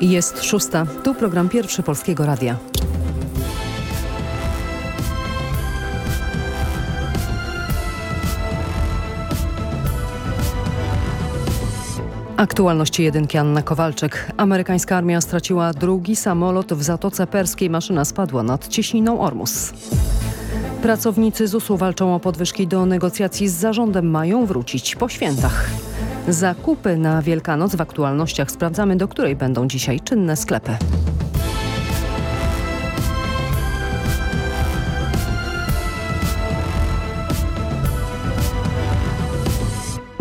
Jest szósta. Tu program pierwszy Polskiego Radia. Aktualności jedynki Anna Kowalczyk. Amerykańska armia straciła drugi samolot w Zatoce Perskiej. Maszyna spadła nad cieśniną Ormus. Pracownicy ZUS-u walczą o podwyżki do negocjacji z zarządem. Mają wrócić po świętach. Zakupy na Wielkanoc w aktualnościach sprawdzamy, do której będą dzisiaj czynne sklepy.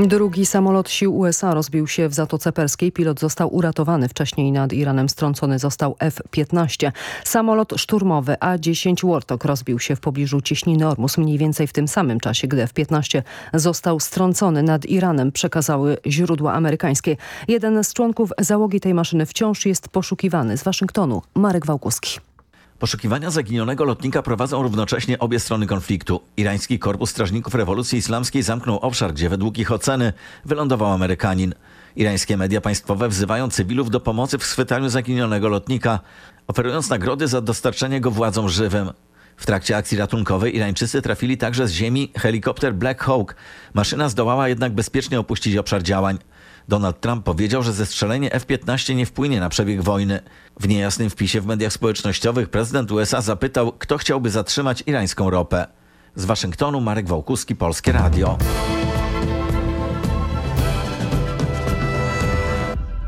Drugi samolot sił USA rozbił się w Zatoce Perskiej. Pilot został uratowany. Wcześniej nad Iranem strącony został F-15. Samolot szturmowy A-10 Warthog rozbił się w pobliżu cieśniny Ormus mniej więcej w tym samym czasie, gdy F-15 został strącony nad Iranem, przekazały źródła amerykańskie. Jeden z członków załogi tej maszyny wciąż jest poszukiwany. Z Waszyngtonu Marek Wałkuski. Poszukiwania zaginionego lotnika prowadzą równocześnie obie strony konfliktu. Irański Korpus Strażników Rewolucji Islamskiej zamknął obszar, gdzie według ich oceny wylądował Amerykanin. Irańskie media państwowe wzywają cywilów do pomocy w schwytaniu zaginionego lotnika, oferując nagrody za dostarczenie go władzom żywym. W trakcie akcji ratunkowej Irańczycy trafili także z ziemi helikopter Black Hawk. Maszyna zdołała jednak bezpiecznie opuścić obszar działań. Donald Trump powiedział, że zestrzelenie F-15 nie wpłynie na przebieg wojny. W niejasnym wpisie w mediach społecznościowych prezydent USA zapytał, kto chciałby zatrzymać irańską ropę. Z Waszyngtonu Marek Wałkuski, Polskie Radio.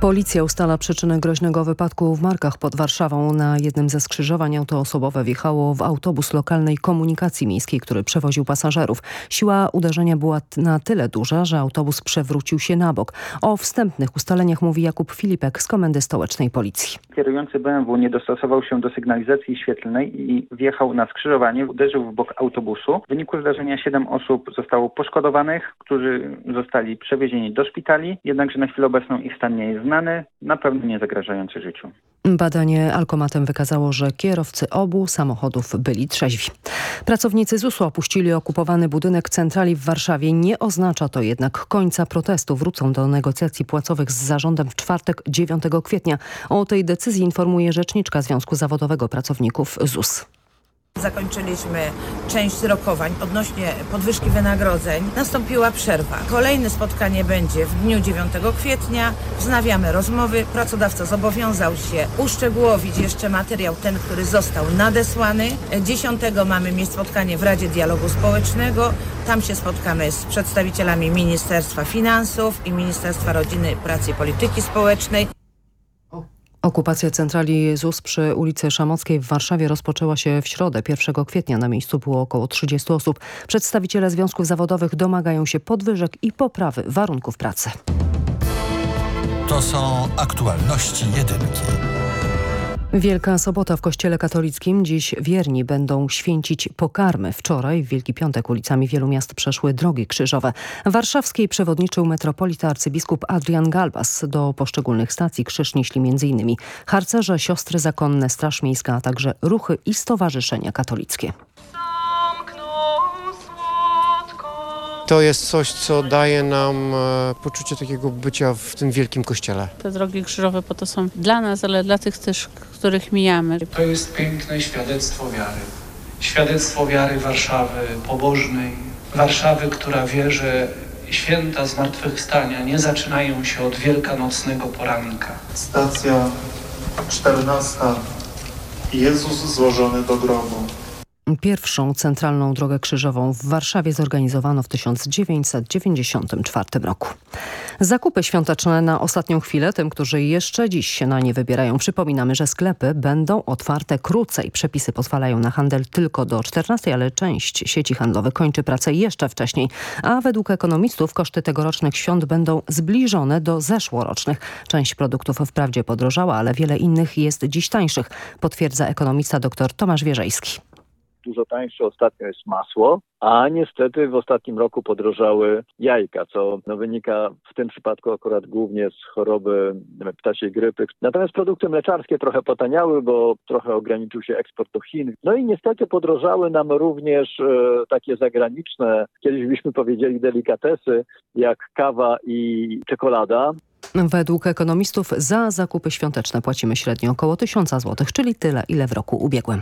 Policja ustala przyczynę groźnego wypadku w Markach pod Warszawą. Na jednym ze skrzyżowań auto osobowe wjechało w autobus lokalnej komunikacji miejskiej, który przewoził pasażerów. Siła uderzenia była na tyle duża, że autobus przewrócił się na bok. O wstępnych ustaleniach mówi Jakub Filipek z Komendy Stołecznej Policji. Kierujący BMW nie dostosował się do sygnalizacji świetlnej i wjechał na skrzyżowanie, uderzył w bok autobusu. W wyniku zdarzenia 7 osób zostało poszkodowanych, którzy zostali przewiezieni do szpitali, jednakże na chwilę obecną ich stan nie jest na pewno nie zagrażający życiu. Badanie alkomatem wykazało, że kierowcy obu samochodów byli trzeźwi. Pracownicy ZUS-u opuścili okupowany budynek centrali w Warszawie. Nie oznacza to jednak końca protestu. Wrócą do negocjacji płacowych z zarządem w czwartek 9 kwietnia. O tej decyzji informuje rzeczniczka Związku Zawodowego Pracowników ZUS. Zakończyliśmy część rokowań odnośnie podwyżki wynagrodzeń. Nastąpiła przerwa. Kolejne spotkanie będzie w dniu 9 kwietnia. Wznawiamy rozmowy. Pracodawca zobowiązał się uszczegółowić jeszcze materiał ten, który został nadesłany. 10 mamy mieć spotkanie w Radzie Dialogu Społecznego. Tam się spotkamy z przedstawicielami Ministerstwa Finansów i Ministerstwa Rodziny, Pracy i Polityki Społecznej. Okupacja centrali ZUS przy ulicy Szamockiej w Warszawie rozpoczęła się w środę 1 kwietnia. Na miejscu było około 30 osób. Przedstawiciele związków zawodowych domagają się podwyżek i poprawy warunków pracy. To są aktualności jedynki. Wielka Sobota w Kościele Katolickim. Dziś wierni będą święcić pokarmy. Wczoraj w Wielki Piątek ulicami wielu miast przeszły drogi krzyżowe. Warszawskiej przewodniczył metropolita arcybiskup Adrian Galbas. Do poszczególnych stacji krzyż nieśli m.in. harcerze, siostry zakonne, straż miejska, a także ruchy i stowarzyszenia katolickie. To jest coś, co daje nam e, poczucie takiego bycia w tym wielkim kościele. Te drogi krzyżowe po to są dla nas, ale dla tych też, których mijamy. To jest piękne świadectwo wiary. Świadectwo wiary Warszawy pobożnej, Warszawy, która wie, że święta zmartwychwstania nie zaczynają się od wielkanocnego poranka. Stacja 14. Jezus złożony do grobu. Pierwszą centralną drogę krzyżową w Warszawie zorganizowano w 1994 roku. Zakupy świąteczne na ostatnią chwilę tym, którzy jeszcze dziś się na nie wybierają. Przypominamy, że sklepy będą otwarte krócej. Przepisy pozwalają na handel tylko do 14, ale część sieci handlowych kończy pracę jeszcze wcześniej. A według ekonomistów koszty tegorocznych świąt będą zbliżone do zeszłorocznych. Część produktów wprawdzie podrożała, ale wiele innych jest dziś tańszych, potwierdza ekonomista dr Tomasz Wierzejski dużo tańsze ostatnio jest masło, a niestety w ostatnim roku podrożały jajka, co no, wynika w tym przypadku akurat głównie z choroby ptasiej grypy. Natomiast produkty mleczarskie trochę potaniały, bo trochę ograniczył się eksport do Chin. No i niestety podrożały nam również e, takie zagraniczne, kiedyś byśmy powiedzieli delikatesy, jak kawa i czekolada. Według ekonomistów za zakupy świąteczne płacimy średnio około 1000 zł, czyli tyle, ile w roku ubiegłym.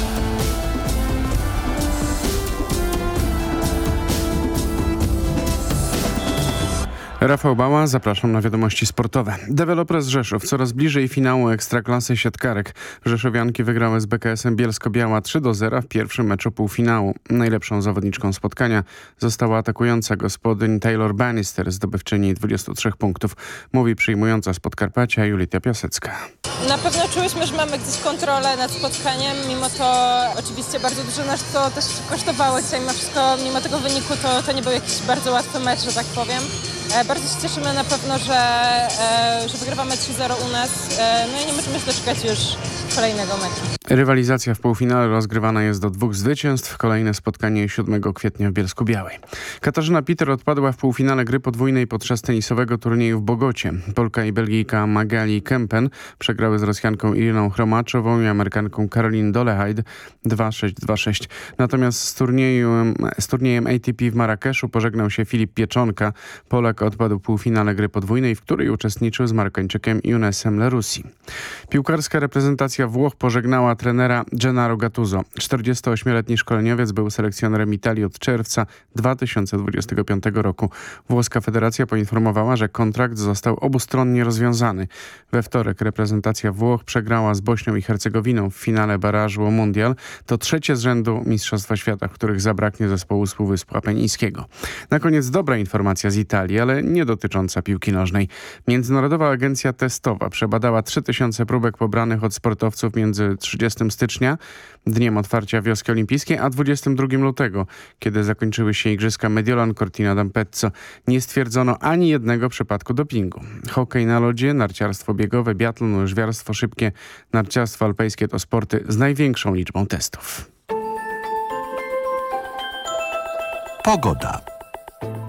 Rafał Bała, zapraszam na wiadomości sportowe. Deweloper z Rzeszów coraz bliżej finału Ekstraklasy Siatkarek. Rzeszowianki wygrały z BKS-em Bielsko-Biała 3 do 0 w pierwszym meczu półfinału. Najlepszą zawodniczką spotkania została atakująca gospodyń Taylor Bannister, zdobywczyni 23 punktów. Mówi przyjmująca z Podkarpacia Julita Piasecka. Na pewno czułyśmy, że mamy gdzieś kontrolę nad spotkaniem, mimo to oczywiście bardzo dużo nas to też kosztowało dzisiaj, mimo wszystko, mimo tego wyniku to, to nie był jakiś bardzo łatwy mecz, że tak powiem. Bardzo się cieszymy na pewno, że, e, że wygrywamy 3-0 u nas, e, no i nie możemy się doczekać już kolejnego meczu. Rywalizacja w półfinale rozgrywana jest do dwóch zwycięstw. Kolejne spotkanie 7 kwietnia w Bielsku Białej. Katarzyna Peter odpadła w półfinale gry podwójnej podczas tenisowego turnieju w Bogocie. Polka i Belgijka Magali Kempen przegrały z Rosjanką Iriną Chromaczową i Amerykanką Caroline Dolehide 2-6-2-6. Natomiast z, turnieju, z turniejem ATP w Marrakeszu pożegnał się Filip Pieczonka. Polak odpadł w półfinale gry podwójnej, w której uczestniczył z Marokańczykiem Younesem Lerussi. Piłkarska reprezentacja Włoch pożegnała trenera Gennaro Gattuso. 48-letni szkoleniowiec był selekcjonerem Italii od czerwca 2025 roku. Włoska Federacja poinformowała, że kontrakt został obustronnie rozwiązany. We wtorek reprezentacja Włoch przegrała z Bośnią i Hercegowiną w finale barażu o Mundial. To trzecie z rzędu Mistrzostwa Świata, w których zabraknie zespołu z Półwyspu Apenińskiego. Na koniec dobra informacja z Italii, ale nie dotycząca piłki nożnej. Międzynarodowa Agencja Testowa przebadała 3000 próbek pobranych od sportowców między 30 stycznia, dniem otwarcia wioski olimpijskiej, a 22 lutego, kiedy zakończyły się Igrzyska Mediolan Cortina d'Ampezzo. Nie stwierdzono ani jednego przypadku dopingu. Hokej na lodzie, narciarstwo biegowe, biatlon, łyżwiarstwo szybkie, narciarstwo alpejskie to sporty z największą liczbą testów. Pogoda.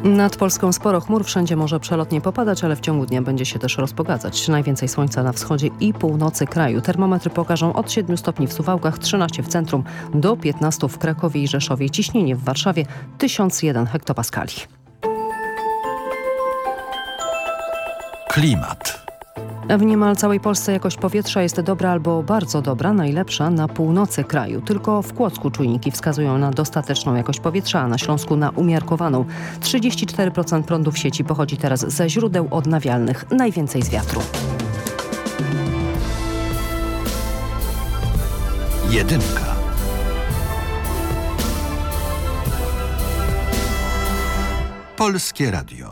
Nad Polską sporo chmur, wszędzie może przelotnie popadać, ale w ciągu dnia będzie się też rozpogadzać. Najwięcej słońca na wschodzie i północy kraju. Termometry pokażą od 7 stopni w Suwałkach, 13 w centrum, do 15 w Krakowie i Rzeszowie. Ciśnienie w Warszawie 1001 hektopaskali. Klimat. W niemal całej Polsce jakość powietrza jest dobra albo bardzo dobra, najlepsza na północy kraju. Tylko w Kłodzku czujniki wskazują na dostateczną jakość powietrza, a na Śląsku na umiarkowaną. 34% prądu w sieci pochodzi teraz ze źródeł odnawialnych, najwięcej z wiatru. Jedynka. Polskie Radio.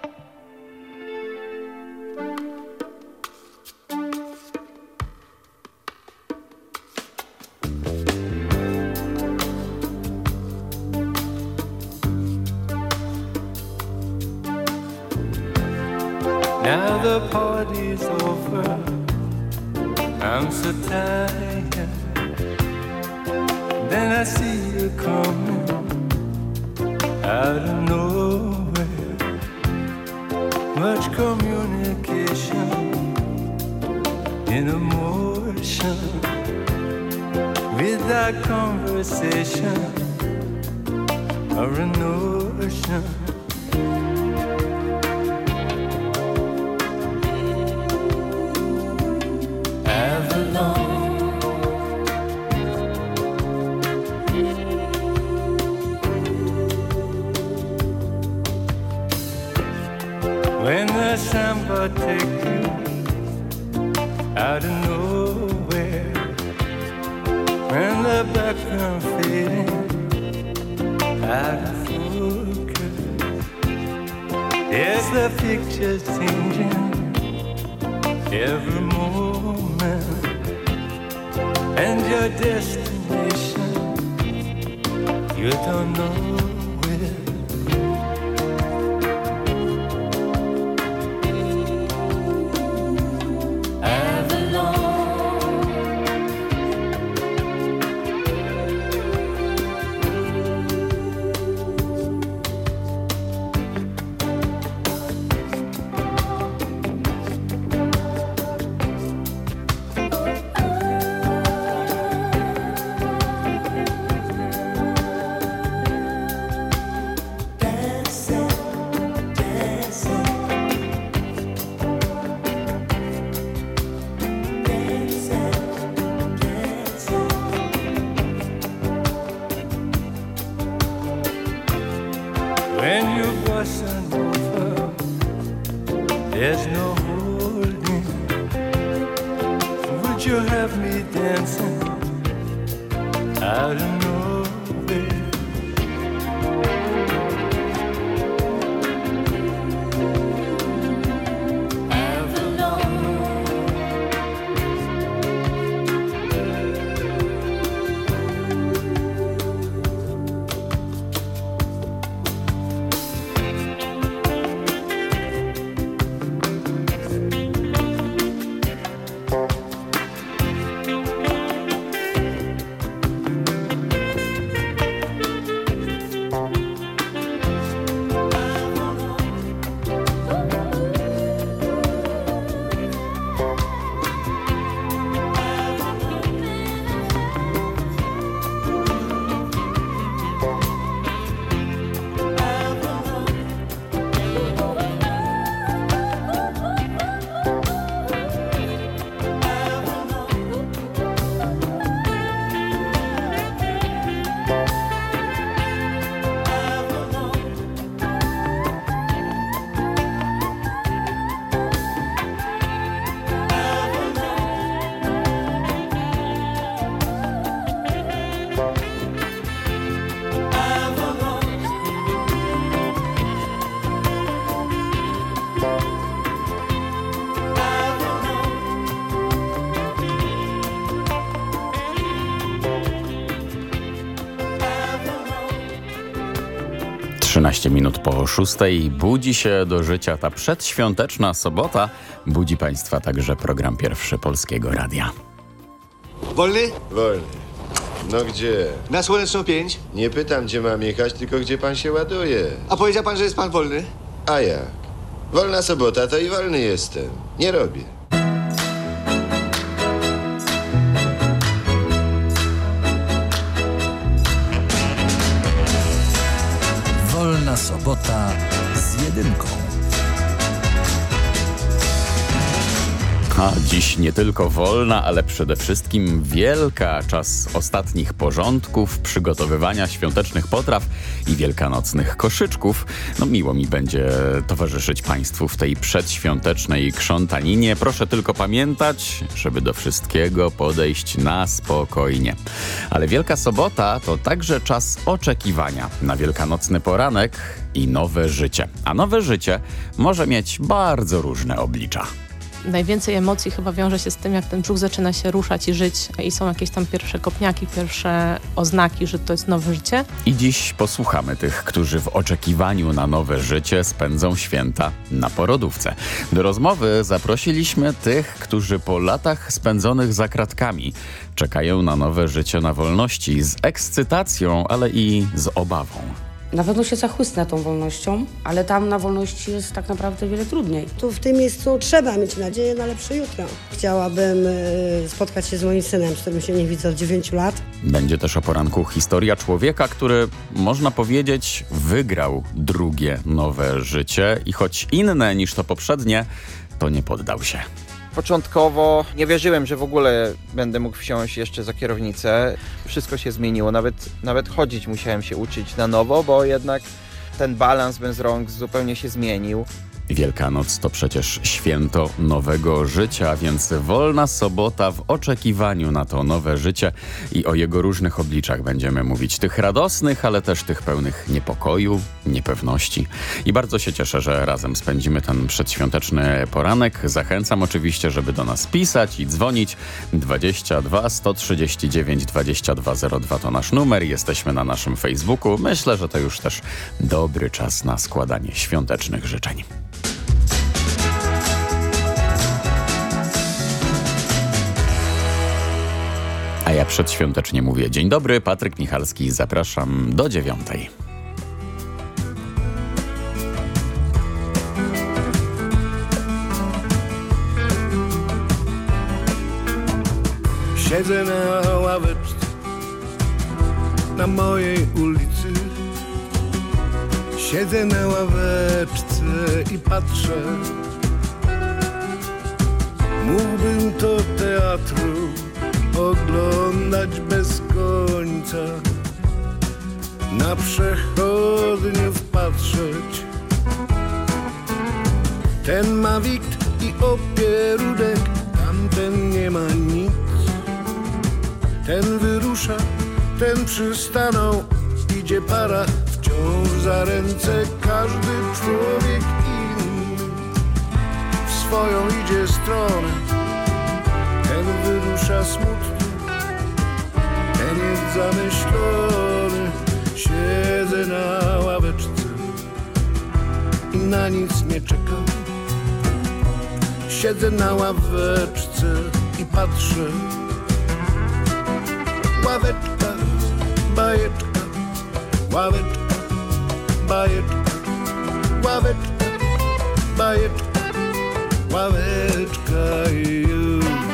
15 minut po 6 budzi się do życia ta przedświąteczna sobota. Budzi Państwa także program pierwszy Polskiego Radia. Wolny? Wolny. No gdzie? Na Słoneczną 5. Nie pytam, gdzie mam jechać, tylko gdzie pan się ładuje. A powiedział pan, że jest pan wolny? A jak? Wolna sobota to i wolny jestem. Nie robię. Z jedynką. Dziś nie tylko wolna, ale przede wszystkim wielka. Czas ostatnich porządków, przygotowywania świątecznych potraw i wielkanocnych koszyczków. No miło mi będzie towarzyszyć Państwu w tej przedświątecznej krzątaninie. Proszę tylko pamiętać, żeby do wszystkiego podejść na spokojnie. Ale Wielka Sobota to także czas oczekiwania na wielkanocny poranek i nowe życie. A nowe życie może mieć bardzo różne oblicza najwięcej emocji chyba wiąże się z tym, jak ten brzuch zaczyna się ruszać i żyć i są jakieś tam pierwsze kopniaki, pierwsze oznaki, że to jest nowe życie. I dziś posłuchamy tych, którzy w oczekiwaniu na nowe życie spędzą święta na porodówce. Do rozmowy zaprosiliśmy tych, którzy po latach spędzonych za kratkami czekają na nowe życie na wolności z ekscytacją, ale i z obawą. Na pewno się zachłysnę tą wolnością, ale tam na wolności jest tak naprawdę wiele trudniej. Tu w tym miejscu trzeba mieć nadzieję na lepsze jutro. Chciałabym e, spotkać się z moim synem, z którym się nie widzę od 9 lat. Będzie też o poranku historia człowieka, który, można powiedzieć, wygrał drugie nowe życie i choć inne niż to poprzednie, to nie poddał się. Początkowo nie wierzyłem, że w ogóle będę mógł wsiąść jeszcze za kierownicę. Wszystko się zmieniło, nawet, nawet chodzić musiałem się uczyć na nowo, bo jednak ten balans bez rąk zupełnie się zmienił. Wielkanoc to przecież święto nowego życia, więc wolna sobota w oczekiwaniu na to nowe życie i o jego różnych obliczach będziemy mówić. Tych radosnych, ale też tych pełnych niepokoju, niepewności. I bardzo się cieszę, że razem spędzimy ten przedświąteczny poranek. Zachęcam oczywiście, żeby do nas pisać i dzwonić. 22 139 2202 to nasz numer. Jesteśmy na naszym Facebooku. Myślę, że to już też dobry czas na składanie świątecznych życzeń. A ja przedświątecznie mówię dzień dobry, Patryk Michalski, zapraszam do dziewiątej. Siedzę na ławeczce na mojej ulicy. Siedzę na ławeczce i patrzę. Mógłbym to teatru oglądać bez końca. Na przechodnie wpatrzeć. Ten ma wikt i opierudek, tamten nie ma nic. Ten wyrusza, ten przystanął, idzie para wciąż za ręce. Każdy człowiek inny w swoją idzie stronę. Ten wyrusza smutny, jest zamyślony. Siedzę na ławeczce i na nic nie czekam. Siedzę na ławeczce i patrzę ławeczka, bajeczka, ławeczka, bajeczka, ławeczka, bajeczka, ławeczka i już.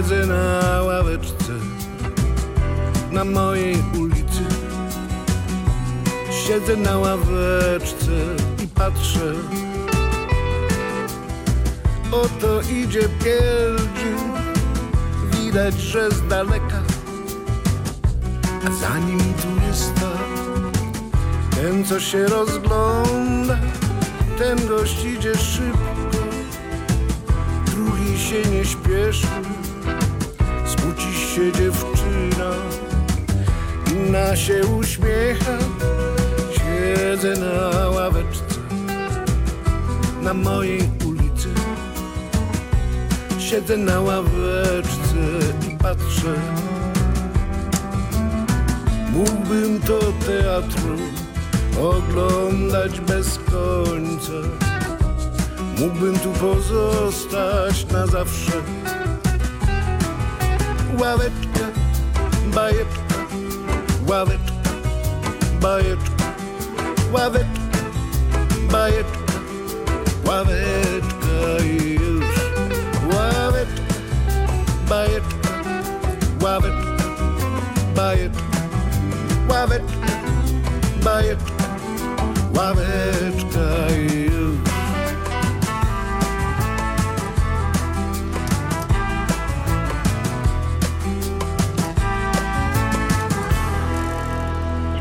Siedzę na ławeczce na mojej ulicy. Siedzę na ławeczce i patrzę. Oto idzie pielgrzym, widać, że z daleka. A za nim tu jest tak, ten co się rozgląda, ten gość idzie szybko, drugi się nie śpieszy, się dziewczyna, inna się uśmiecha. Siedzę na ławeczce na mojej ulicy. Siedzę na ławeczce i patrzę. Mógłbym to teatru oglądać bez końca. Mógłbym tu pozostać na zawsze. Ławeczka, bajeczka, ławeczka, bajeczka ławeczka, bajeczka, ławeczka już. Ławeczka, bajeczka, ławeczka, bajeczka, ławeczka, bajeczka, ławeczka już.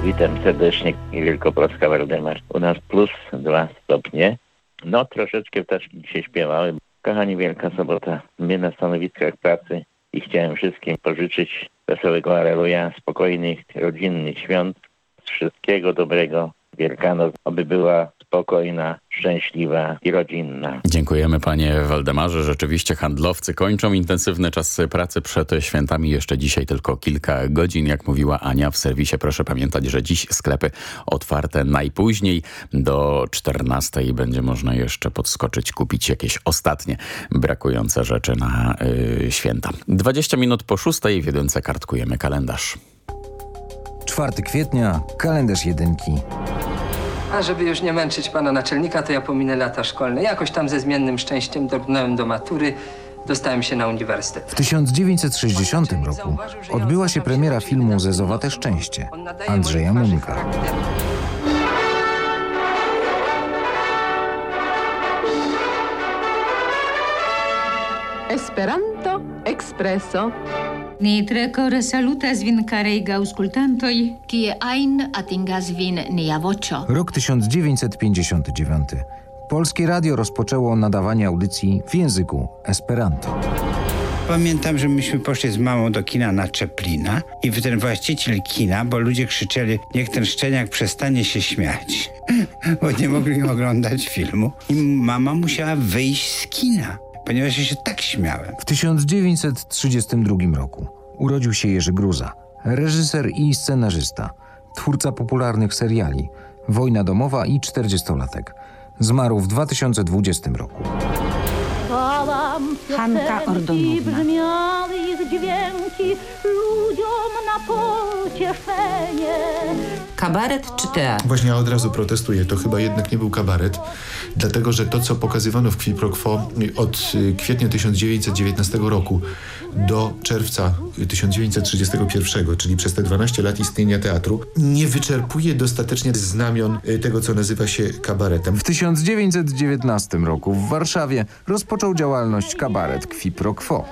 Witam serdecznie, Wielkopolska Waldemar. U nas plus dwa stopnie. No troszeczkę ptaszki dzisiaj śpiewały. Kochani, Wielka Sobota. My na stanowiskach pracy i chciałem wszystkim pożyczyć wesołego Aleluja, spokojnych, rodzinnych świąt, wszystkiego dobrego Wielkanoc, aby była spokojna, szczęśliwa i rodzinna. Dziękujemy panie Waldemarze. Rzeczywiście handlowcy kończą intensywny czas pracy przed świętami. Jeszcze dzisiaj tylko kilka godzin. Jak mówiła Ania w serwisie, proszę pamiętać, że dziś sklepy otwarte najpóźniej do 14 będzie można jeszcze podskoczyć, kupić jakieś ostatnie brakujące rzeczy na yy, święta. 20 minut po 6 w jedynce kartkujemy kalendarz. 4 kwietnia, kalendarz jedynki. A żeby już nie męczyć pana naczelnika, to ja pominę lata szkolne. Jakoś tam ze zmiennym szczęściem dobrnąłem do matury, dostałem się na uniwersytet. W 1960 roku odbyła się premiera filmu Zezowate Szczęście Andrzeja Munka. Esperanto Expresso. Ni tre core salutas vin carei gauscultantoi, kie ein atingas vin nia vocio. Rok 1959. Polskie Radio rozpoczęło nadawanie audycji w języku Esperanto. Pamiętam, że myśmy poszli z mamą do kina na Czeplina i ten właściciel kina, bo ludzie krzyczeli, niech ten szczeniak przestanie się śmiać, bo nie mogli oglądać filmu. I mama musiała wyjść z kina, ponieważ ja się tak śmiałem. W 1932 roku urodził się Jerzy Gruza, reżyser i scenarzysta, twórca popularnych seriali Wojna domowa i 40-latek. Zmarł w 2020 roku. Hanka Ordonówna. brzmiały ich dźwięki ludziom na pocieszenie. Kabaret czy teatr? Właśnie ja od razu protestuję. To chyba jednak nie był kabaret, dlatego że to, co pokazywano w Qui Pro Quo od y, kwietnia 1919 roku do czerwca 1931, czyli przez te 12 lat istnienia teatru, nie wyczerpuje dostatecznie znamion y, tego, co nazywa się kabaretem. W 1919 roku w Warszawie rozpoczął działalność kabaret Qui Pro Quo.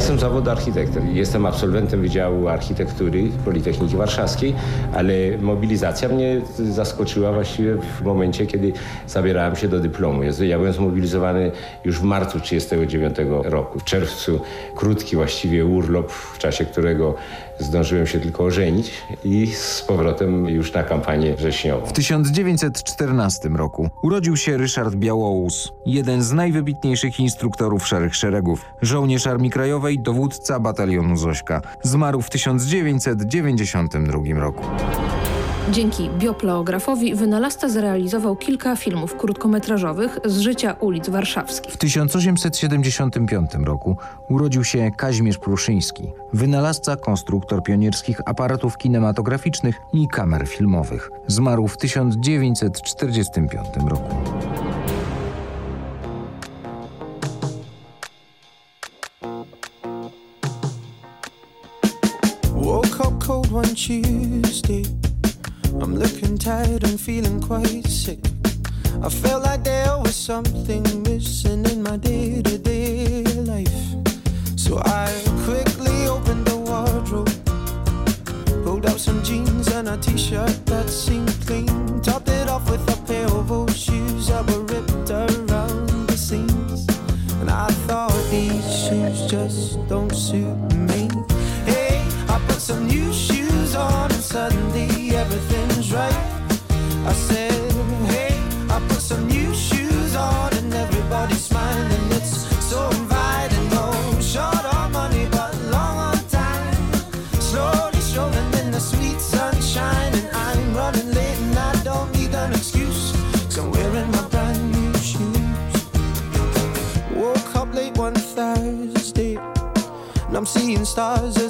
Jestem zawodu architektem. Jestem absolwentem Wydziału Architektury Politechniki Warszawskiej, ale mobilizacja mnie zaskoczyła właściwie w momencie, kiedy zabierałem się do dyplomu. Ja byłem zmobilizowany już w marcu 1939 roku. W czerwcu krótki właściwie urlop, w czasie którego zdążyłem się tylko ożenić i z powrotem już na kampanię wrześniową. W 1914 roku urodził się Ryszard Białołus, jeden z najwybitniejszych instruktorów Szarych Szeregów, żołnierz Armii Krajowej, dowódca batalionu Zośka. Zmarł w 1992 roku. Dzięki biopleografowi wynalazca zrealizował kilka filmów krótkometrażowych z życia ulic warszawskich. W 1875 roku urodził się Kazimierz Pruszyński, wynalazca, konstruktor pionierskich aparatów kinematograficznych i kamer filmowych. Zmarł w 1945 roku. Woke up cold one Tuesday. I'm looking tired and feeling quite sick. I felt like there was something missing in my day to day life. So I quickly opened the wardrobe, pulled out some jeans and a t shirt that seemed clean, topped it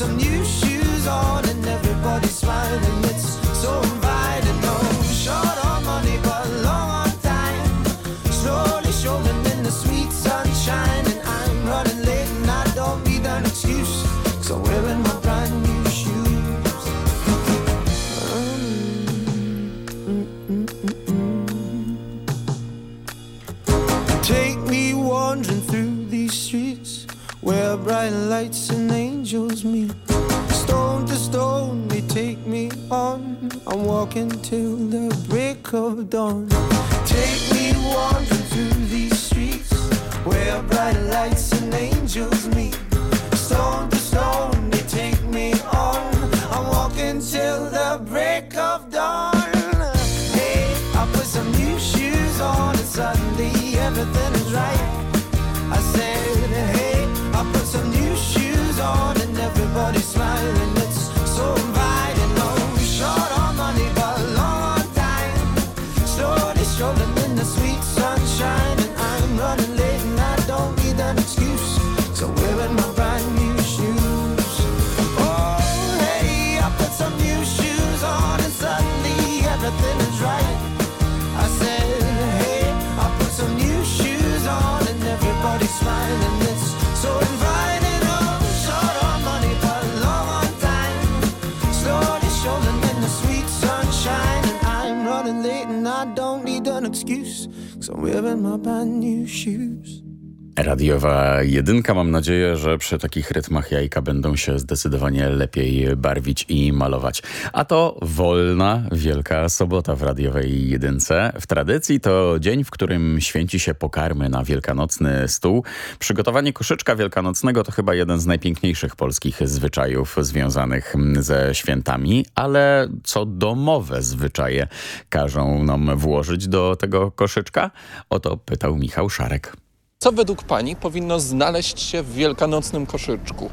some new shoes on and everybody's smiling. I'm walking till the break of dawn. Take me wandering through these streets where bright lights and angels meet. So I'm wearing my brand new shoes. Radiowa jedynka. Mam nadzieję, że przy takich rytmach jajka będą się zdecydowanie lepiej barwić i malować. A to wolna Wielka Sobota w radiowej jedynce. W tradycji to dzień, w którym święci się pokarmy na wielkanocny stół. Przygotowanie koszyczka wielkanocnego to chyba jeden z najpiękniejszych polskich zwyczajów związanych ze świętami, ale co domowe zwyczaje każą nam włożyć do tego koszyczka? O to pytał Michał Szarek. Co według Pani powinno znaleźć się w wielkanocnym koszyczku?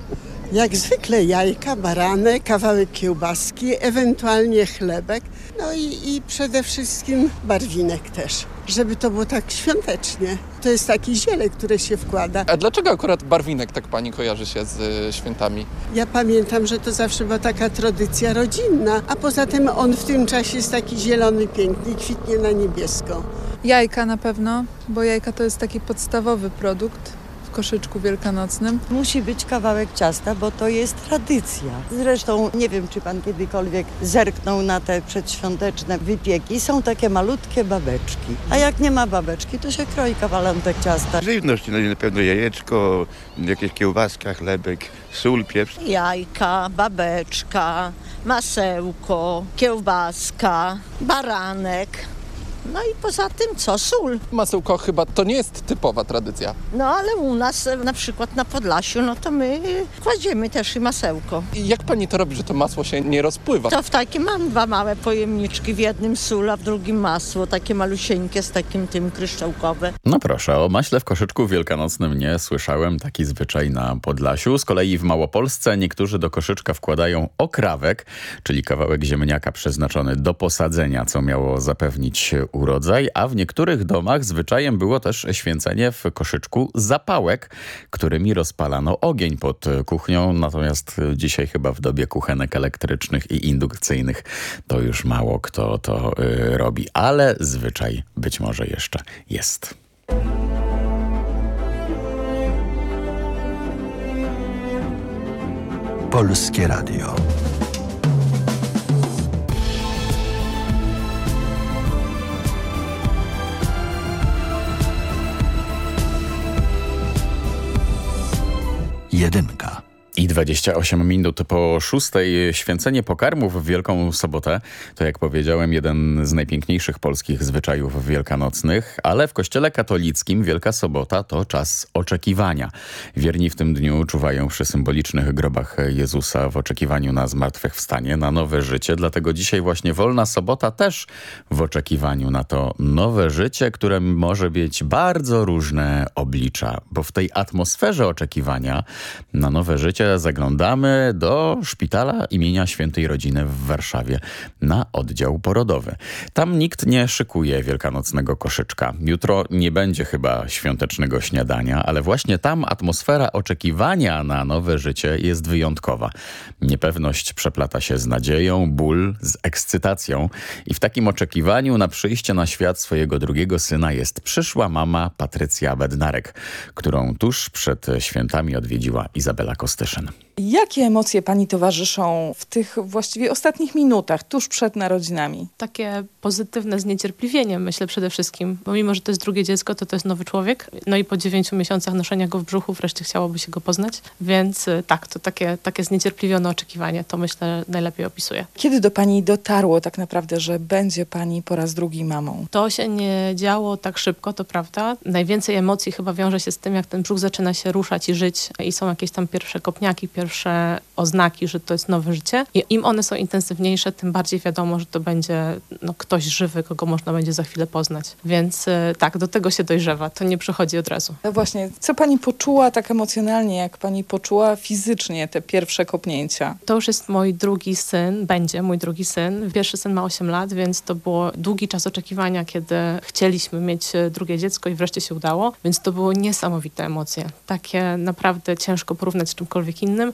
Jak zwykle jajka, barany, kawałek kiełbaski, ewentualnie chlebek, no i, i przede wszystkim barwinek też, żeby to było tak świątecznie. To jest takie ziele, które się wkłada. A dlaczego akurat barwinek tak Pani kojarzy się z y, świętami? Ja pamiętam, że to zawsze była taka tradycja rodzinna, a poza tym on w tym czasie jest taki zielony, piękny, kwitnie na niebiesko. Jajka na pewno, bo jajka to jest taki podstawowy produkt koszyczku wielkanocnym. Musi być kawałek ciasta, bo to jest tradycja. Zresztą nie wiem, czy pan kiedykolwiek zerknął na te przedświąteczne wypieki. Są takie malutkie babeczki. A jak nie ma babeczki, to się kroi kawałek ciasta. Żywność, no na pewno jajeczko, jakieś kiełbaska, chlebek, sól, pieprz. Jajka, babeczka, masełko, kiełbaska, baranek. No i poza tym co? Sól. Masełko chyba to nie jest typowa tradycja. No ale u nas e, na przykład na Podlasiu, no to my kładziemy też i masełko. I jak pani to robi, że to masło się nie rozpływa? To w takim mam dwa małe pojemniczki, w jednym sól, a w drugim masło, takie malusieńkie z takim tym kryształkowe. No proszę, o maśle w koszyczku wielkanocnym nie słyszałem. Taki zwyczaj na Podlasiu. Z kolei w Małopolsce niektórzy do koszyczka wkładają okrawek, czyli kawałek ziemniaka przeznaczony do posadzenia, co miało zapewnić urodzaj, a w niektórych domach zwyczajem było też święcenie w koszyczku zapałek, którymi rozpalano ogień pod kuchnią, natomiast dzisiaj chyba w dobie kuchenek elektrycznych i indukcyjnych to już mało kto to y, robi, ale zwyczaj być może jeszcze jest. Polskie Radio. Jedynka. I 28 minut po szóstej święcenie pokarmów w Wielką Sobotę to jak powiedziałem jeden z najpiękniejszych polskich zwyczajów wielkanocnych, ale w kościele katolickim Wielka Sobota to czas oczekiwania. Wierni w tym dniu czuwają przy symbolicznych grobach Jezusa w oczekiwaniu na zmartwychwstanie, na nowe życie, dlatego dzisiaj właśnie Wolna Sobota też w oczekiwaniu na to nowe życie, które może mieć bardzo różne oblicza, bo w tej atmosferze oczekiwania na nowe życie zaglądamy do szpitala imienia Świętej Rodziny w Warszawie na oddział porodowy. Tam nikt nie szykuje wielkanocnego koszyczka. Jutro nie będzie chyba świątecznego śniadania, ale właśnie tam atmosfera oczekiwania na nowe życie jest wyjątkowa. Niepewność przeplata się z nadzieją, ból z ekscytacją i w takim oczekiwaniu na przyjście na świat swojego drugiego syna jest przyszła mama Patrycja Bednarek, którą tuż przed świętami odwiedziła Izabela kuulamiseni. Jakie emocje pani towarzyszą w tych właściwie ostatnich minutach, tuż przed narodzinami? Takie pozytywne zniecierpliwienie, myślę przede wszystkim, bo mimo, że to jest drugie dziecko, to to jest nowy człowiek. No i po dziewięciu miesiącach noszenia go w brzuchu wreszcie chciałoby się go poznać. Więc y, tak, to takie, takie zniecierpliwione oczekiwanie, to myślę najlepiej opisuje. Kiedy do pani dotarło tak naprawdę, że będzie pani po raz drugi mamą? To się nie działo tak szybko, to prawda. Najwięcej emocji chyba wiąże się z tym, jak ten brzuch zaczyna się ruszać i żyć i są jakieś tam pierwsze kopniaki, pierwsze oznaki, że to jest nowe życie. I im one są intensywniejsze, tym bardziej wiadomo, że to będzie no, ktoś żywy, kogo można będzie za chwilę poznać. Więc y, tak, do tego się dojrzewa. To nie przychodzi od razu. No właśnie, co pani poczuła tak emocjonalnie, jak pani poczuła fizycznie te pierwsze kopnięcia? To już jest mój drugi syn, będzie mój drugi syn. Pierwszy syn ma 8 lat, więc to było długi czas oczekiwania, kiedy chcieliśmy mieć e, drugie dziecko i wreszcie się udało, więc to były niesamowite emocje. Takie naprawdę ciężko porównać z czymkolwiek innym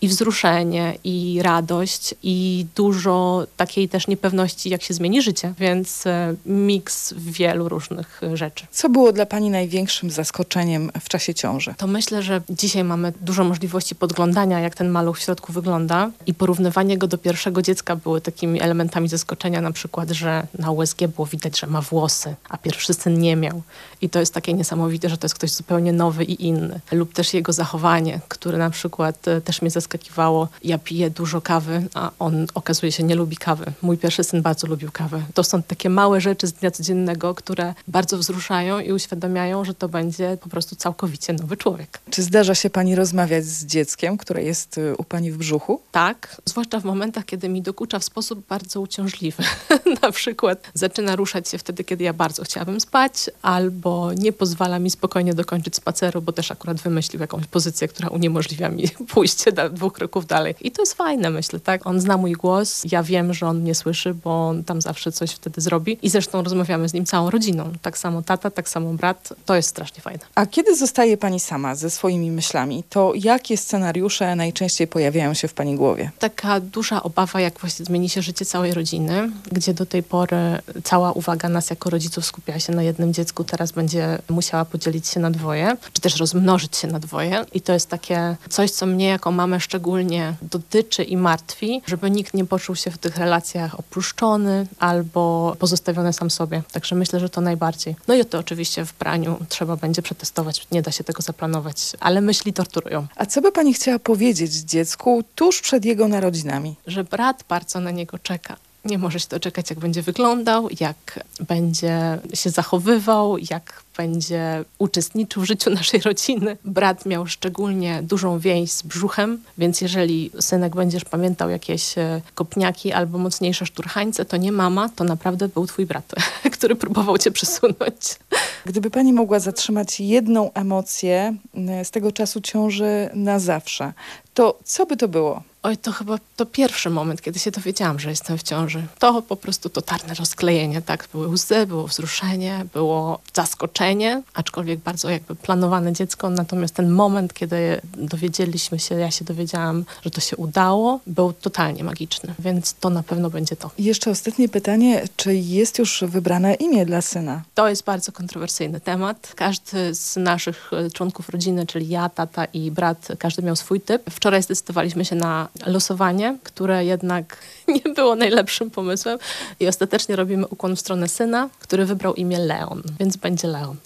i wzruszenie, i radość, i dużo takiej też niepewności, jak się zmieni życie, więc e, miks wielu różnych rzeczy. Co było dla pani największym zaskoczeniem w czasie ciąży? To myślę, że dzisiaj mamy dużo możliwości podglądania, jak ten maluch w środku wygląda i porównywanie go do pierwszego dziecka były takimi elementami zaskoczenia, na przykład, że na USG było widać, że ma włosy, a pierwszy syn nie miał. I to jest takie niesamowite, że to jest ktoś zupełnie nowy i inny. Lub też jego zachowanie, które na przykład e, też mnie zaskakiwało. Ja piję dużo kawy, a on okazuje się nie lubi kawy. Mój pierwszy syn bardzo lubił kawę. To są takie małe rzeczy z dnia codziennego, które bardzo wzruszają i uświadamiają, że to będzie po prostu całkowicie nowy człowiek. Czy zdarza się pani rozmawiać z dzieckiem, które jest y, u pani w brzuchu? Tak, zwłaszcza w momentach, kiedy mi dokucza w sposób bardzo uciążliwy. na przykład zaczyna ruszać się wtedy, kiedy ja bardzo chciałabym spać, albo nie pozwala mi spokojnie dokończyć spaceru, bo też akurat wymyślił jakąś pozycję, która uniemożliwia mi pójście dwóch kroków dalej. I to jest fajne, myślę, tak? On zna mój głos, ja wiem, że on mnie słyszy, bo on tam zawsze coś wtedy zrobi i zresztą rozmawiamy z nim całą rodziną. Tak samo tata, tak samo brat. To jest strasznie fajne. A kiedy zostaje pani sama ze swoimi myślami, to jakie scenariusze najczęściej pojawiają się w pani głowie? Taka duża obawa, jak właśnie zmieni się życie całej rodziny, gdzie do tej pory cała uwaga nas jako rodziców skupiała się na jednym dziecku, teraz będzie musiała podzielić się na dwoje, czy też rozmnożyć się na dwoje. I to jest takie coś, co mnie jako mamę szczególnie dotyczy i martwi, żeby nikt nie poczuł się w tych relacjach opuszczony albo pozostawiony sam sobie. Także myślę, że to najbardziej. No i to oczywiście w praniu trzeba będzie przetestować. Nie da się tego zaplanować, ale myśli torturują. A co by pani chciała powiedzieć dziecku tuż przed jego narodzinami? Że brat bardzo na niego czeka nie może się doczekać, jak będzie wyglądał, jak będzie się zachowywał, jak będzie uczestniczył w życiu naszej rodziny. Brat miał szczególnie dużą więź z brzuchem, więc jeżeli synek będziesz pamiętał jakieś e, kopniaki albo mocniejsze szturchańce, to nie mama, to naprawdę był twój brat, który próbował cię przesunąć. Gdyby pani mogła zatrzymać jedną emocję z tego czasu ciąży na zawsze, to co by to było? Oj, to chyba to pierwszy moment, kiedy się dowiedziałam, że jestem w ciąży. To po prostu totalne rozklejenie, tak? Były łzy, było wzruszenie, było zaskoczenie, aczkolwiek bardzo jakby planowane dziecko. Natomiast ten moment, kiedy dowiedzieliśmy się, ja się dowiedziałam, że to się udało, był totalnie magiczny. Więc to na pewno będzie to. I jeszcze ostatnie pytanie, czy jest już wybrane imię dla syna? To jest bardzo kontrowersyjny temat. Każdy z naszych członków rodziny, czyli ja, tata i brat, każdy miał swój typ. Wczoraj zdecydowaliśmy się na losowanie, które jednak nie było najlepszym pomysłem i ostatecznie robimy ukłon w stronę syna, który wybrał imię Leon, więc będzie Leon.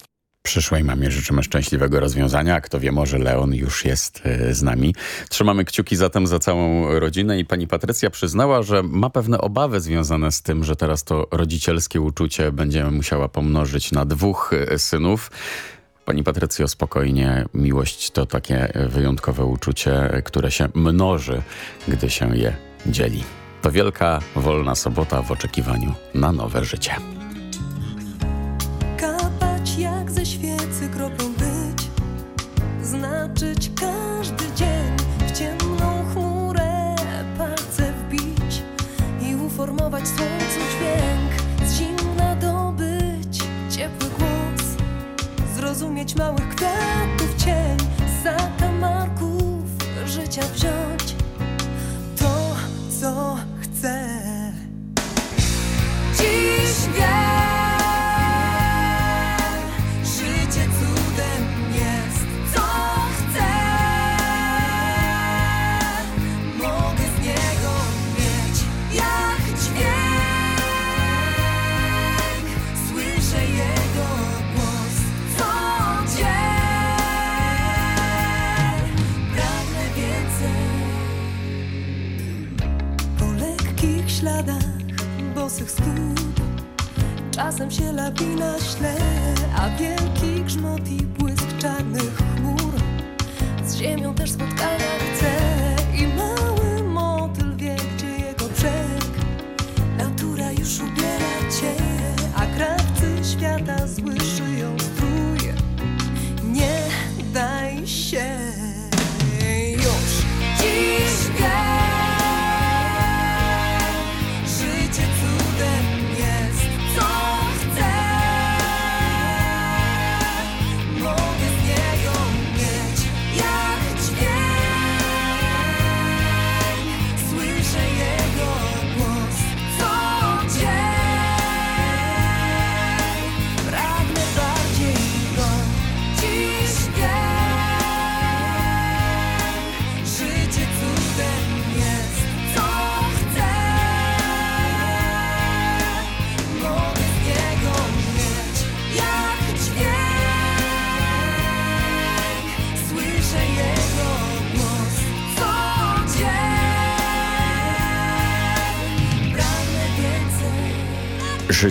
Przyszłej mamie życzymy szczęśliwego rozwiązania, kto wie, może Leon już jest e, z nami. Trzymamy kciuki zatem za całą rodzinę i pani Patrycja przyznała, że ma pewne obawy związane z tym, że teraz to rodzicielskie uczucie będziemy musiała pomnożyć na dwóch e, synów. Pani Patrycjo, spokojnie, miłość to takie wyjątkowe uczucie, które się mnoży, gdy się je dzieli. To wielka, wolna sobota w oczekiwaniu na nowe życie.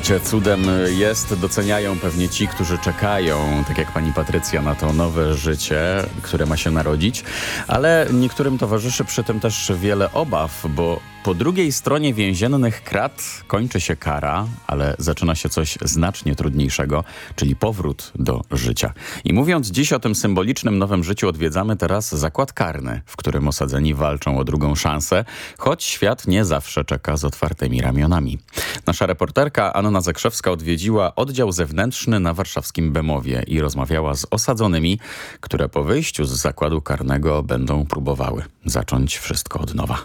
Życie cudem jest, doceniają pewnie ci, którzy czekają, tak jak pani Patrycja, na to nowe życie, które ma się narodzić, ale niektórym towarzyszy przy tym też wiele obaw, bo po drugiej stronie więziennych krat kończy się kara, ale zaczyna się coś znacznie trudniejszego, czyli powrót do życia. I mówiąc dziś o tym symbolicznym nowym życiu, odwiedzamy teraz zakład karny, w którym osadzeni walczą o drugą szansę, choć świat nie zawsze czeka z otwartymi ramionami. Nasza reporterka Anna Zakrzewska odwiedziła oddział zewnętrzny na warszawskim Bemowie i rozmawiała z osadzonymi, które po wyjściu z zakładu karnego będą próbowały zacząć wszystko od nowa.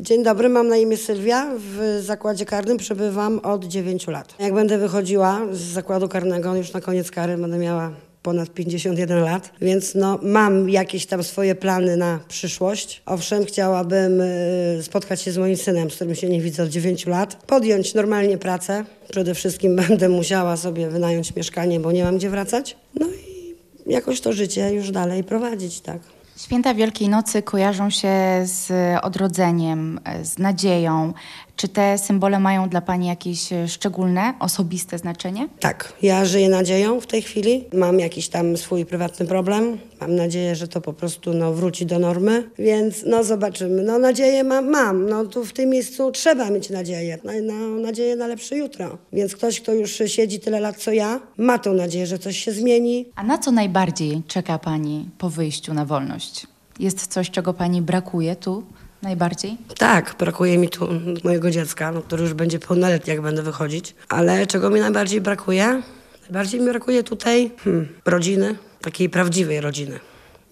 Dzień dobry, mam na imię Sylwia. W zakładzie karnym przebywam od 9 lat. Jak będę wychodziła z zakładu karnego, już na koniec kary będę miała ponad 51 lat, więc no, mam jakieś tam swoje plany na przyszłość. Owszem, chciałabym y, spotkać się z moim synem, z którym się nie widzę od 9 lat, podjąć normalnie pracę. Przede wszystkim będę musiała sobie wynająć mieszkanie, bo nie mam gdzie wracać. No i jakoś to życie już dalej prowadzić, tak. Święta Wielkiej Nocy kojarzą się z odrodzeniem, z nadzieją. Czy te symbole mają dla Pani jakieś e, szczególne, osobiste znaczenie? Tak, ja żyję nadzieją w tej chwili. Mam jakiś tam swój prywatny problem. Mam nadzieję, że to po prostu no, wróci do normy, więc no zobaczymy. No nadzieję mam, mam. No tu w tym miejscu trzeba mieć nadzieję. Na, na, nadzieję na lepsze jutro. Więc ktoś, kto już siedzi tyle lat co ja, ma tą nadzieję, że coś się zmieni. A na co najbardziej czeka Pani po wyjściu na wolność? Jest coś, czego Pani brakuje tu najbardziej? Tak, brakuje mi tu mojego dziecka, no, który już będzie pełnoletni, jak będę wychodzić. Ale czego mi najbardziej brakuje? Najbardziej mi brakuje tutaj hmm, rodziny, takiej prawdziwej rodziny.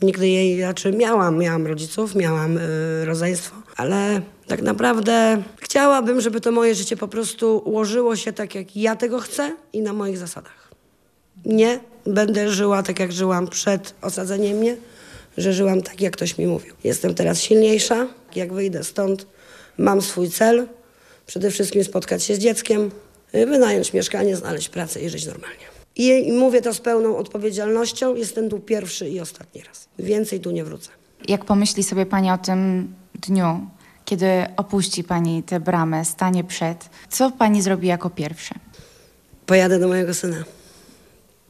Nigdy jej, znaczy miałam, miałam rodziców, miałam y, rodzeństwo, ale tak naprawdę chciałabym, żeby to moje życie po prostu ułożyło się tak, jak ja tego chcę i na moich zasadach. Nie będę żyła tak, jak żyłam przed osadzeniem mnie, że żyłam tak, jak ktoś mi mówił. Jestem teraz silniejsza. Jak wyjdę stąd, mam swój cel. Przede wszystkim spotkać się z dzieckiem, wynająć mieszkanie, znaleźć pracę i żyć normalnie. I, I mówię to z pełną odpowiedzialnością. Jestem tu pierwszy i ostatni raz. Więcej tu nie wrócę. Jak pomyśli sobie Pani o tym dniu, kiedy opuści Pani tę bramę, stanie przed, co Pani zrobi jako pierwsze? Pojadę do mojego syna.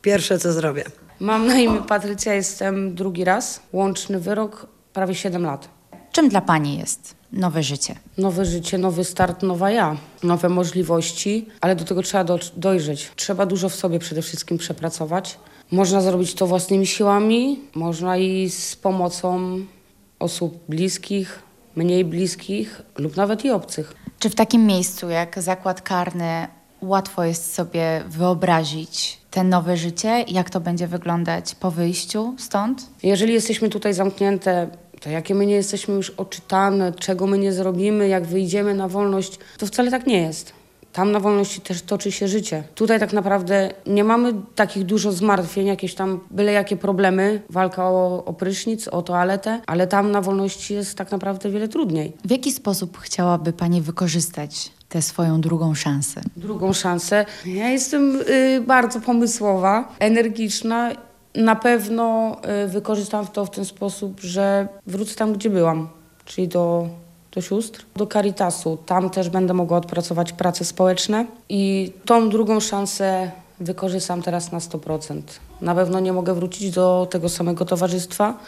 Pierwsze, co zrobię. Mam na imię Patrycja, jestem drugi raz. Łączny wyrok, prawie 7 lat. Czym dla Pani jest nowe życie? Nowe życie, nowy start, nowa ja. Nowe możliwości, ale do tego trzeba do, dojrzeć. Trzeba dużo w sobie przede wszystkim przepracować. Można zrobić to własnymi siłami, można i z pomocą osób bliskich, mniej bliskich lub nawet i obcych. Czy w takim miejscu jak zakład karny łatwo jest sobie wyobrazić te nowe życie? Jak to będzie wyglądać po wyjściu stąd? Jeżeli jesteśmy tutaj zamknięte, to jakie my nie jesteśmy już oczytane, czego my nie zrobimy, jak wyjdziemy na wolność, to wcale tak nie jest. Tam na wolności też toczy się życie. Tutaj tak naprawdę nie mamy takich dużo zmartwień, jakieś tam byle jakie problemy, walka o, o prysznic, o toaletę, ale tam na wolności jest tak naprawdę wiele trudniej. W jaki sposób chciałaby Pani wykorzystać tę swoją drugą szansę? Drugą szansę. Ja jestem y, bardzo pomysłowa, energiczna. Na pewno y, wykorzystam to w ten sposób, że wrócę tam, gdzie byłam, czyli do, do sióstr, do Caritasu. Tam też będę mogła odpracować prace społeczne i tą drugą szansę wykorzystam teraz na 100%. Na pewno nie mogę wrócić do tego samego towarzystwa,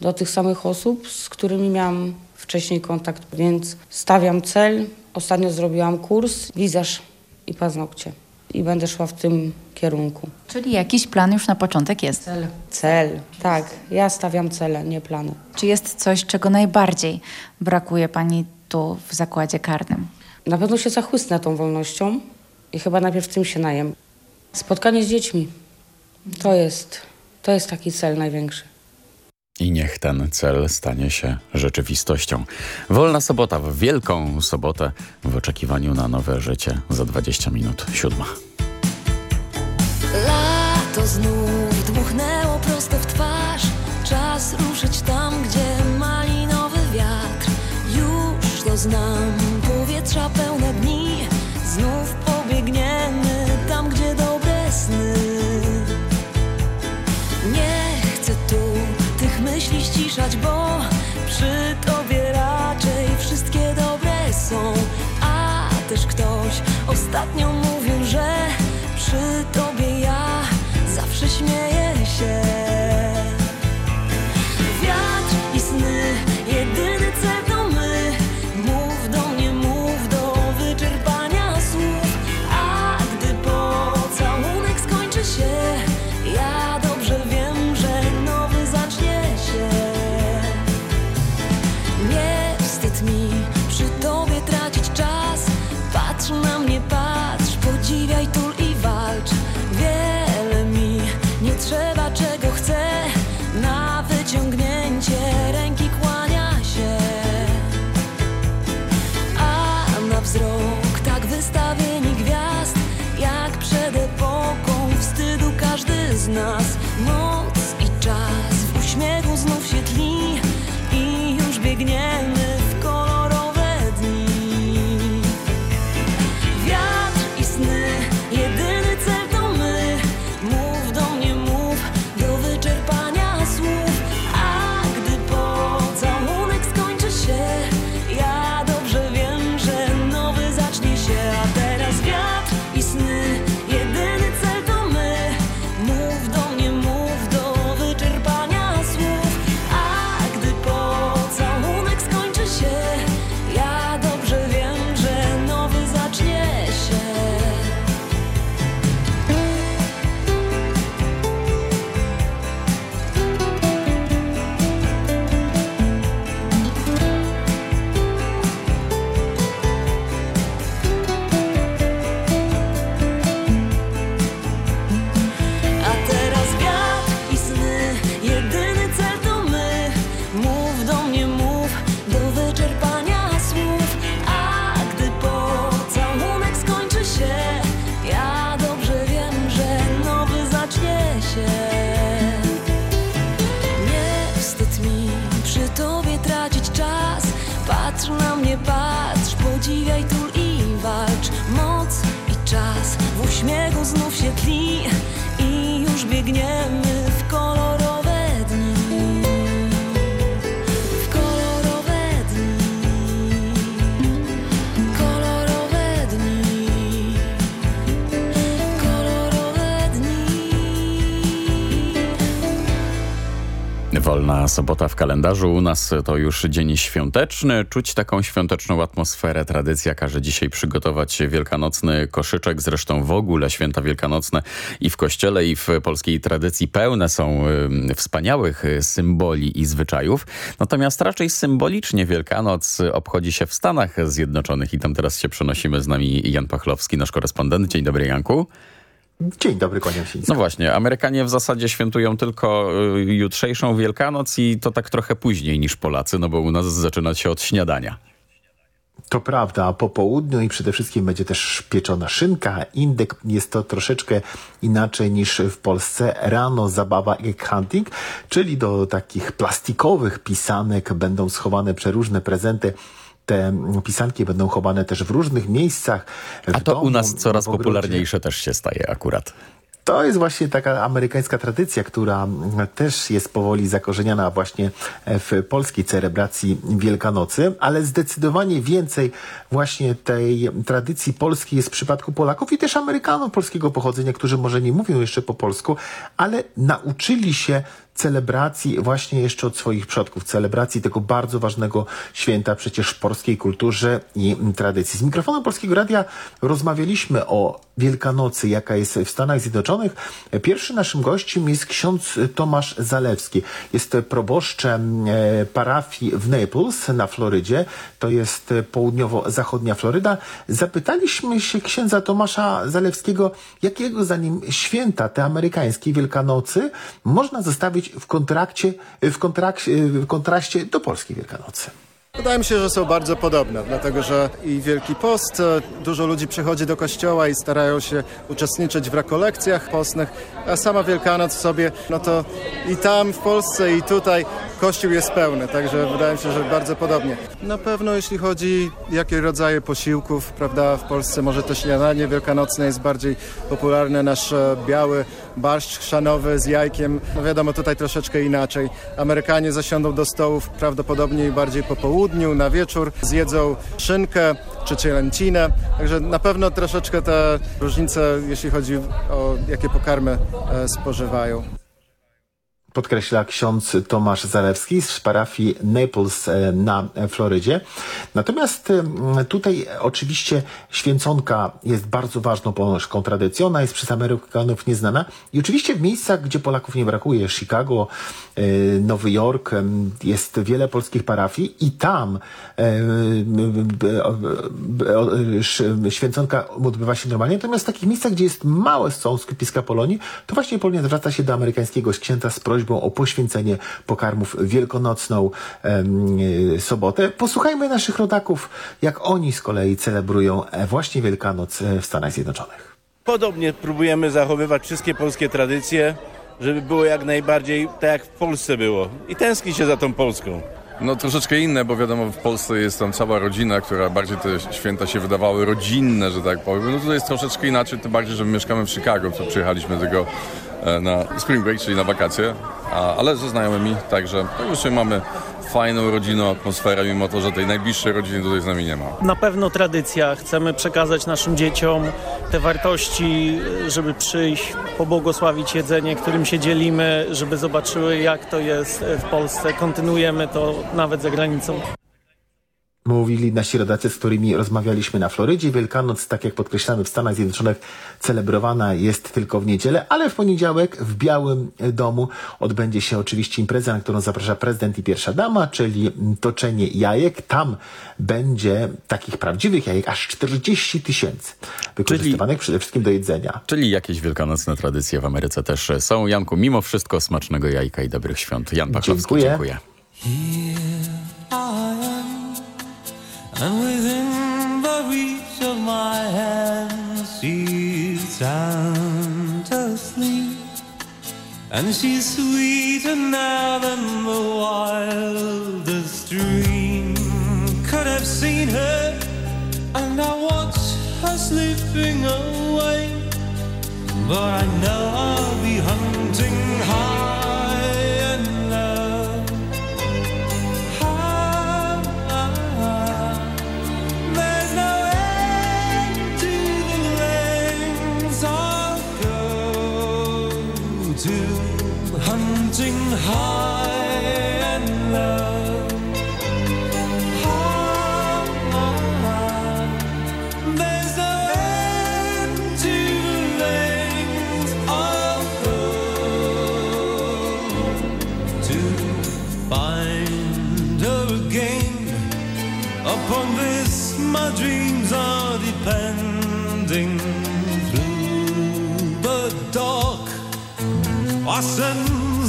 do tych samych osób, z którymi miałam wcześniej kontakt, więc stawiam cel. Ostatnio zrobiłam kurs wizaż i paznokcie i będę szła w tym kierunku. Czyli jakiś plan już na początek jest. Cel. Cel, tak. Ja stawiam cele, nie plany. Czy jest coś, czego najbardziej brakuje pani tu w zakładzie karnym? Na pewno się zachłysnę tą wolnością i chyba najpierw tym się najem. Spotkanie z dziećmi. To jest, to jest taki cel największy. I niech ten cel stanie się rzeczywistością. Wolna sobota w Wielką Sobotę w oczekiwaniu na nowe życie za 20 minut siódma. Lato znów dmuchnęło prosto w twarz Czas ruszyć tam, gdzie malinowy wiatr Już to znam, powietrza pełne bo przy tobie raczej wszystkie dobre są. A też ktoś ostatnio mówił, że przy tobie tli I już biegniemy Wolna sobota w kalendarzu. U nas to już dzień świąteczny. Czuć taką świąteczną atmosferę. Tradycja każe dzisiaj przygotować wielkanocny koszyczek. Zresztą w ogóle święta wielkanocne i w kościele, i w polskiej tradycji pełne są y, wspaniałych symboli i zwyczajów. Natomiast raczej symbolicznie Wielkanoc obchodzi się w Stanach Zjednoczonych i tam teraz się przenosimy z nami Jan Pachlowski, nasz korespondent. Dzień dobry, Janku. Dzień dobry, kłaniam się. No właśnie, Amerykanie w zasadzie świętują tylko y, jutrzejszą Wielkanoc i to tak trochę później niż Polacy, no bo u nas zaczyna się od śniadania. To prawda, a po południu i przede wszystkim będzie też pieczona szynka. Indyk jest to troszeczkę inaczej niż w Polsce. Rano zabawa egg hunting, czyli do takich plastikowych pisanek będą schowane przeróżne prezenty. Te pisanki będą chowane też w różnych miejscach. A w to domu, u nas coraz popularniejsze też się staje akurat. To jest właśnie taka amerykańska tradycja, która też jest powoli zakorzeniana właśnie w polskiej celebracji Wielkanocy, ale zdecydowanie więcej właśnie tej tradycji polskiej jest w przypadku Polaków i też Amerykanów polskiego pochodzenia, którzy może nie mówią jeszcze po polsku, ale nauczyli się celebracji właśnie jeszcze od swoich przodków, celebracji tego bardzo ważnego święta przecież w polskiej kulturze i tradycji. Z mikrofonu Polskiego Radia rozmawialiśmy o Wielkanocy, jaka jest w Stanach Zjednoczonych. Pierwszym naszym gościem jest ksiądz Tomasz Zalewski. Jest proboszczem e, parafii w Naples na Florydzie. To jest południowo-zachodnia Floryda. Zapytaliśmy się księdza Tomasza Zalewskiego, jakiego zanim święta te amerykańskie Wielkanocy można zostawić w kontrakcie, w, kontrakcie, w kontraście do polskiej Wielkanocy. Wydaje mi się, że są bardzo podobne, dlatego że i Wielki Post, e, dużo ludzi przychodzi do kościoła i starają się uczestniczyć w rekolekcjach postnych, a sama Wielkanoc sobie, no to i tam w Polsce i tutaj kościół jest pełny, także wydaje mi się, że bardzo podobnie. Na pewno jeśli chodzi jakie rodzaje posiłków, prawda, w Polsce może to śniadanie wielkanocne jest bardziej popularne, nasz e, biały barszcz chrzanowy z jajkiem, no wiadomo tutaj troszeczkę inaczej. Amerykanie zasiądą do stołów prawdopodobnie bardziej po południu, na wieczór, zjedzą szynkę czy cielęcinę, także na pewno troszeczkę te różnice, jeśli chodzi o jakie pokarmy e, spożywają podkreśla ksiądz Tomasz Zalewski z parafii Naples e, na Florydzie. Natomiast e, tutaj oczywiście święconka jest bardzo ważną polską tradycją, ona jest przez Amerykanów nieznana i oczywiście w miejscach, gdzie Polaków nie brakuje, Chicago, e, Nowy Jork, jest wiele polskich parafii i tam święconka odbywa się normalnie, natomiast w takich miejscach, gdzie jest małe skupiska Polonii, to właśnie Polonia zwraca się do amerykańskiego księdza z prośbą prośbą o poświęcenie pokarmów wielkanocną e, sobotę. Posłuchajmy naszych rodaków, jak oni z kolei celebrują e, właśnie Wielkanoc e, w Stanach Zjednoczonych. Podobnie próbujemy zachowywać wszystkie polskie tradycje, żeby było jak najbardziej tak jak w Polsce było. I tęskni się za tą Polską. No troszeczkę inne, bo wiadomo w Polsce jest tam cała rodzina, która bardziej te święta się wydawały rodzinne, że tak powiem. No tutaj jest troszeczkę inaczej, tym bardziej, że my mieszkamy w Chicago, to przyjechaliśmy tego na spring break, czyli na wakacje, a, ale ze znajomymi, także także mamy fajną rodzinną atmosferę, mimo to, że tej najbliższej rodziny tutaj z nami nie ma. Na pewno tradycja. Chcemy przekazać naszym dzieciom te wartości, żeby przyjść, pobłogosławić jedzenie, którym się dzielimy, żeby zobaczyły jak to jest w Polsce. Kontynuujemy to nawet za granicą. Mówili nasi rodacy, z którymi rozmawialiśmy na Florydzie. Wielkanoc, tak jak podkreślamy w Stanach Zjednoczonych, celebrowana jest tylko w niedzielę, ale w poniedziałek w Białym Domu odbędzie się oczywiście impreza, na którą zaprasza prezydent i pierwsza dama, czyli toczenie jajek. Tam będzie takich prawdziwych jajek aż 40 tysięcy, wykorzystywanych czyli, przede wszystkim do jedzenia. Czyli jakieś wielkanocne tradycje w Ameryce też są. Janku, mimo wszystko smacznego jajka i dobrych świąt. Jan Pachlowski, dziękuję. dziękuję. And within the reach of my hand she's sound asleep. And she's sweeter now than the wildest dream could have seen her. And I watch her slipping away. But I know I'll be hunting high to find her again. Upon this, my dreams are depending through the dark. I sense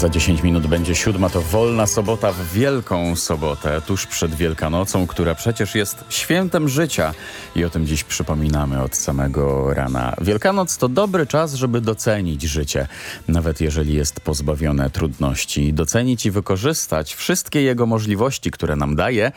Za 10 minut będzie siódma, to wolna sobota w Wielką Sobotę, tuż przed Wielkanocą, która przecież jest świętem życia i o tym dziś przypominamy od samego rana. Wielkanoc to dobry czas, żeby docenić życie, nawet jeżeli jest pozbawione trudności. Docenić i wykorzystać wszystkie jego możliwości, które nam daje,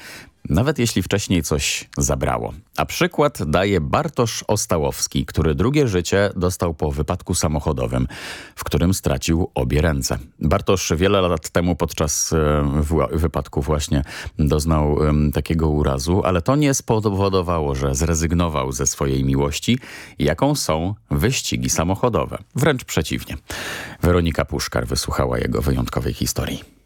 nawet jeśli wcześniej coś zabrało. A przykład daje Bartosz Ostałowski, który drugie życie dostał po wypadku samochodowym, w którym stracił obie ręce. Bartosz wiele lat temu podczas e, wypadku właśnie doznał takiego urazu, ale to nie spowodowało, że zrezygnował ze swojej miłości, jaką są wyścigi samochodowe. Wręcz przeciwnie. Weronika Puszkar wysłuchała jego wyjątkowej historii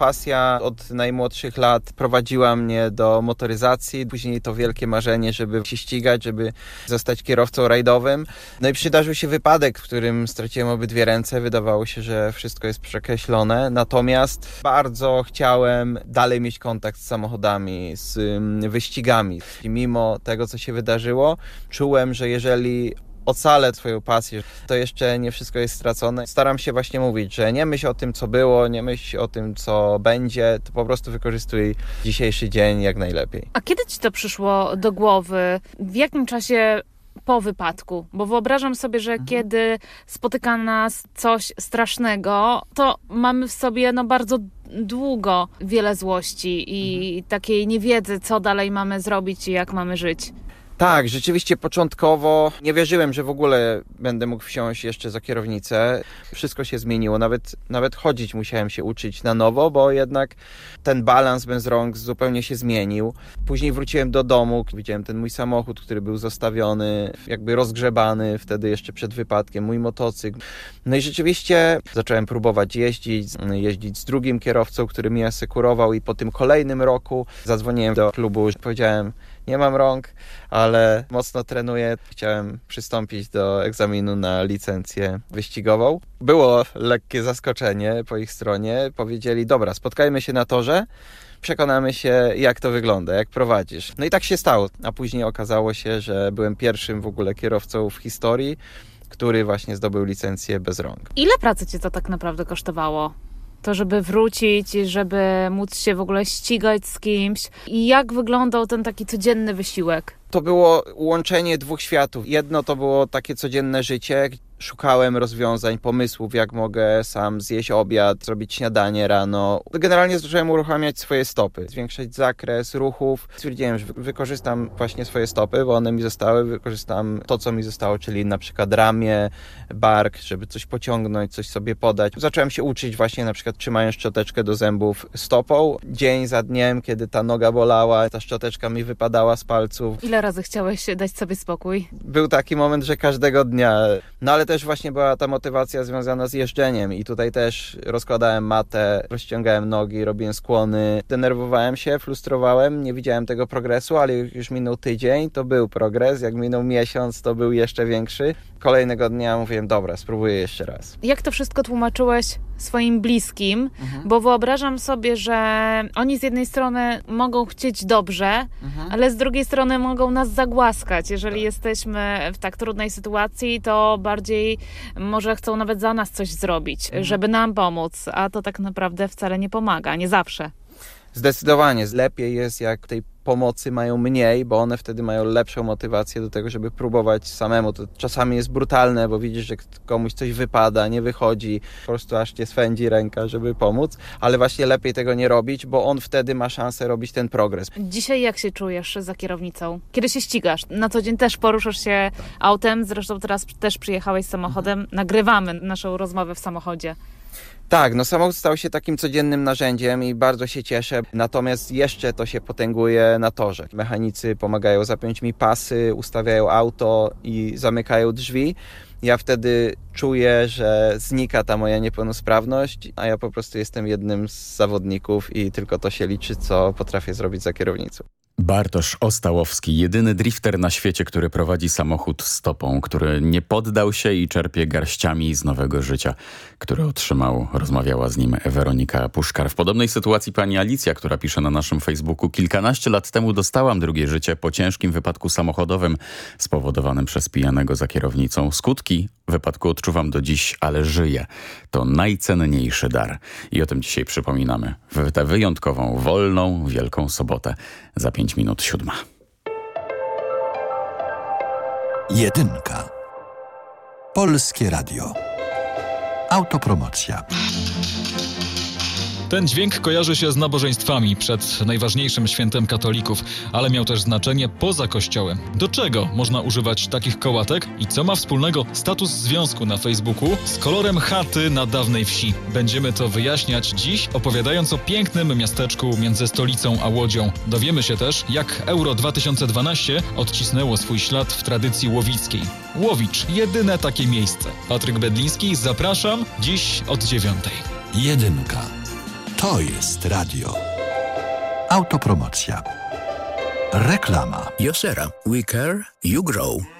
pasja od najmłodszych lat prowadziła mnie do motoryzacji, później to wielkie marzenie, żeby się ścigać, żeby zostać kierowcą rajdowym. No i przydarzył się wypadek, w którym straciłem obydwie ręce. Wydawało się, że wszystko jest przekreślone. Natomiast bardzo chciałem dalej mieć kontakt z samochodami, z wyścigami. I mimo tego, co się wydarzyło, czułem, że jeżeli ocalę twoją pasję, to jeszcze nie wszystko jest stracone. Staram się właśnie mówić, że nie myśl o tym, co było, nie myśl o tym, co będzie, to po prostu wykorzystuj dzisiejszy dzień jak najlepiej. A kiedy ci to przyszło do głowy? W jakim czasie po wypadku, bo wyobrażam sobie, że mhm. kiedy spotyka nas coś strasznego, to mamy w sobie no bardzo długo wiele złości i mhm. takiej niewiedzy, co dalej mamy zrobić i jak mamy żyć. Tak, rzeczywiście początkowo nie wierzyłem, że w ogóle będę mógł wsiąść jeszcze za kierownicę. Wszystko się zmieniło, nawet, nawet chodzić musiałem się uczyć na nowo, bo jednak ten balans bez rąk zupełnie się zmienił. Później wróciłem do domu, widziałem ten mój samochód, który był zostawiony, jakby rozgrzebany wtedy jeszcze przed wypadkiem, mój motocykl. No i rzeczywiście zacząłem próbować jeździć, jeździć z drugim kierowcą, który mnie asekurował i po tym kolejnym roku zadzwoniłem do klubu, powiedziałem, nie mam rąk, ale mocno trenuję. Chciałem przystąpić do egzaminu na licencję wyścigową. Było lekkie zaskoczenie po ich stronie. Powiedzieli: Dobra, spotkajmy się na torze przekonamy się, jak to wygląda, jak prowadzisz. No i tak się stało. A później okazało się, że byłem pierwszym w ogóle kierowcą w historii, który właśnie zdobył licencję bez rąk. Ile pracy cię to tak naprawdę kosztowało? To żeby wrócić, żeby móc się w ogóle ścigać z kimś. I jak wyglądał ten taki codzienny wysiłek? To było łączenie dwóch światów. Jedno to było takie codzienne życie, szukałem rozwiązań, pomysłów, jak mogę sam zjeść obiad, zrobić śniadanie rano. Generalnie zacząłem uruchamiać swoje stopy, zwiększać zakres ruchów. Stwierdziłem, że wykorzystam właśnie swoje stopy, bo one mi zostały, wykorzystam to, co mi zostało, czyli na przykład ramię, bark, żeby coś pociągnąć, coś sobie podać. Zacząłem się uczyć właśnie na przykład trzymając szczoteczkę do zębów stopą. Dzień za dniem, kiedy ta noga bolała, ta szczoteczka mi wypadała z palców. Ile razy chciałeś dać sobie spokój? Był taki moment, że każdego dnia. No ale też właśnie była ta motywacja związana z jeżdżeniem i tutaj też rozkładałem matę, rozciągałem nogi, robiłem skłony. Denerwowałem się, frustrowałem, nie widziałem tego progresu, ale już minął tydzień, to był progres. Jak minął miesiąc, to był jeszcze większy. Kolejnego dnia mówiłem, dobra, spróbuję jeszcze raz. Jak to wszystko tłumaczyłeś swoim bliskim? Mhm. Bo wyobrażam sobie, że oni z jednej strony mogą chcieć dobrze, mhm. ale z drugiej strony mogą nas zagłaskać. Jeżeli tak. jesteśmy w tak trudnej sytuacji, to bardziej może chcą nawet za nas coś zrobić, mhm. żeby nam pomóc, a to tak naprawdę wcale nie pomaga, nie zawsze. Zdecydowanie lepiej jest, jak tej pomocy mają mniej, bo one wtedy mają lepszą motywację do tego, żeby próbować samemu. To czasami jest brutalne, bo widzisz, że komuś coś wypada, nie wychodzi, po prostu aż cię swędzi ręka, żeby pomóc, ale właśnie lepiej tego nie robić, bo on wtedy ma szansę robić ten progres. Dzisiaj jak się czujesz za kierownicą? Kiedy się ścigasz? Na co dzień też poruszasz się autem, zresztą teraz też przyjechałeś samochodem, nagrywamy naszą rozmowę w samochodzie. Tak, no samochód stał się takim codziennym narzędziem i bardzo się cieszę. Natomiast jeszcze to się potęguje na torze. Mechanicy pomagają zapiąć mi pasy, ustawiają auto i zamykają drzwi. Ja wtedy czuję, że znika ta moja niepełnosprawność, a ja po prostu jestem jednym z zawodników i tylko to się liczy, co potrafię zrobić za kierownicą. Bartosz Ostałowski, jedyny drifter na świecie, który prowadzi samochód stopą, który nie poddał się i czerpie garściami z nowego życia, które otrzymał. Rozmawiała z nim Weronika Puszkar. W podobnej sytuacji pani Alicja, która pisze na naszym Facebooku, kilkanaście lat temu dostałam drugie życie po ciężkim wypadku samochodowym spowodowanym przez pijanego za kierownicą. Skutki wypadku odczuwam do dziś, ale żyję. To najcenniejszy dar. I o tym dzisiaj przypominamy w tę wyjątkową, wolną, wielką sobotę za 5 minut siódma. Jedynka. Polskie Radio. Autopromocja. Ten dźwięk kojarzy się z nabożeństwami przed najważniejszym świętem katolików, ale miał też znaczenie poza kościołem. Do czego można używać takich kołatek i co ma wspólnego status związku na Facebooku z kolorem chaty na dawnej wsi? Będziemy to wyjaśniać dziś, opowiadając o pięknym miasteczku między stolicą a Łodzią. Dowiemy się też, jak Euro 2012 odcisnęło swój ślad w tradycji łowickiej. Łowicz, jedyne takie miejsce. Patryk Bedliński, zapraszam dziś od dziewiątej. Jedynka. To jest radio. Autopromocja. Reklama. Josera. We care, you grow.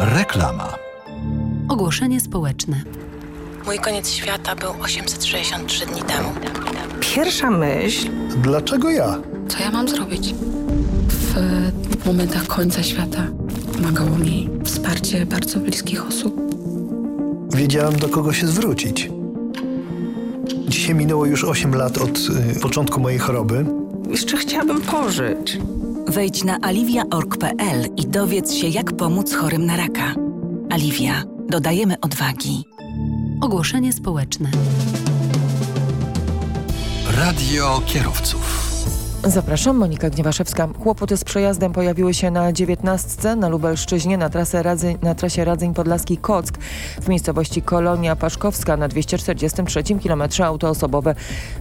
Reklama. Ogłoszenie społeczne. Mój koniec świata był 863 dni temu. Pierwsza myśl. Dlaczego ja? Co ja mam zrobić? W momentach końca świata pomagało mi wsparcie bardzo bliskich osób. Wiedziałem, do kogo się zwrócić. Dzisiaj minęło już 8 lat od y, początku mojej choroby. Jeszcze chciałabym pożyć. Wejdź na aliwia.org.pl i dowiedz się, jak pomóc chorym na raka. Aliwia. Dodajemy odwagi. Ogłoszenie społeczne. Radio kierowców. Zapraszam, Monika Gniewaszewska. Kłopoty z przejazdem pojawiły się na 19 na Lubelszczyźnie na, trasę Radzyń, na trasie Radzeń Podlaski Kock w miejscowości Kolonia Paszkowska na 243 km auto osobowe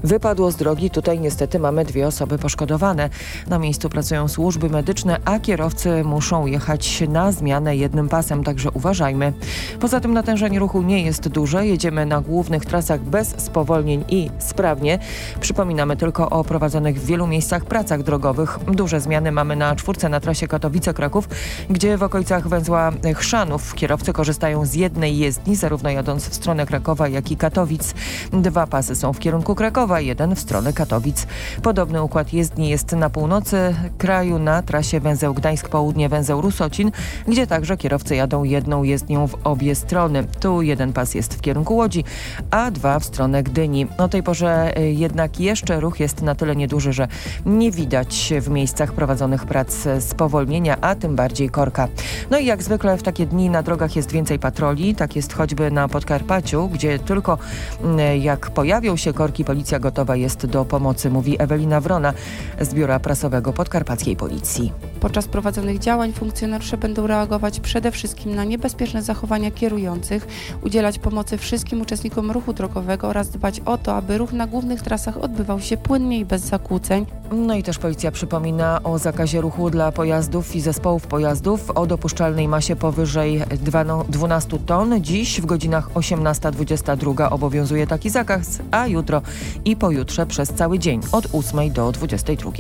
wypadło z drogi. Tutaj niestety mamy dwie osoby poszkodowane. Na miejscu pracują służby medyczne, a kierowcy muszą jechać na zmianę jednym pasem, także uważajmy. Poza tym natężenie ruchu nie jest duże. Jedziemy na głównych trasach bez spowolnień i sprawnie. Przypominamy tylko o prowadzonych w wielu miejscach pracach drogowych. Duże zmiany mamy na czwórce na trasie Katowice-Kraków, gdzie w okolicach węzła Chrzanów kierowcy korzystają z jednej jezdni, zarówno jadąc w stronę Krakowa, jak i Katowic. Dwa pasy są w kierunku Krakowa, jeden w stronę Katowic. Podobny układ jezdni jest na północy kraju na trasie węzeł Gdańsk-Południe, węzeł Rusocin, gdzie także kierowcy jadą jedną jezdnią w obie strony. Tu jeden pas jest w kierunku Łodzi, a dwa w stronę Gdyni. O tej porze y, jednak jeszcze ruch jest na tyle nieduży, że nie widać w miejscach prowadzonych prac spowolnienia, a tym bardziej korka. No i jak zwykle w takie dni na drogach jest więcej patroli, tak jest choćby na Podkarpaciu, gdzie tylko mm, jak pojawią się korki, policja gotowa jest do pomocy, mówi Ewelina Wrona z Biura Prasowego Podkarpackiej Policji. Podczas prowadzonych działań funkcjonariusze będą reagować przede wszystkim na niebezpieczne zachowania kierujących, udzielać pomocy wszystkim uczestnikom ruchu drogowego oraz dbać o to, aby ruch na głównych trasach odbywał się płynnie i bez zakłóceń. No i też policja przypomina o zakazie ruchu dla pojazdów i zespołów pojazdów o dopuszczalnej masie powyżej 12 ton. Dziś w godzinach 18-22 obowiązuje taki zakaz, a jutro i pojutrze przez cały dzień od 8 do 22.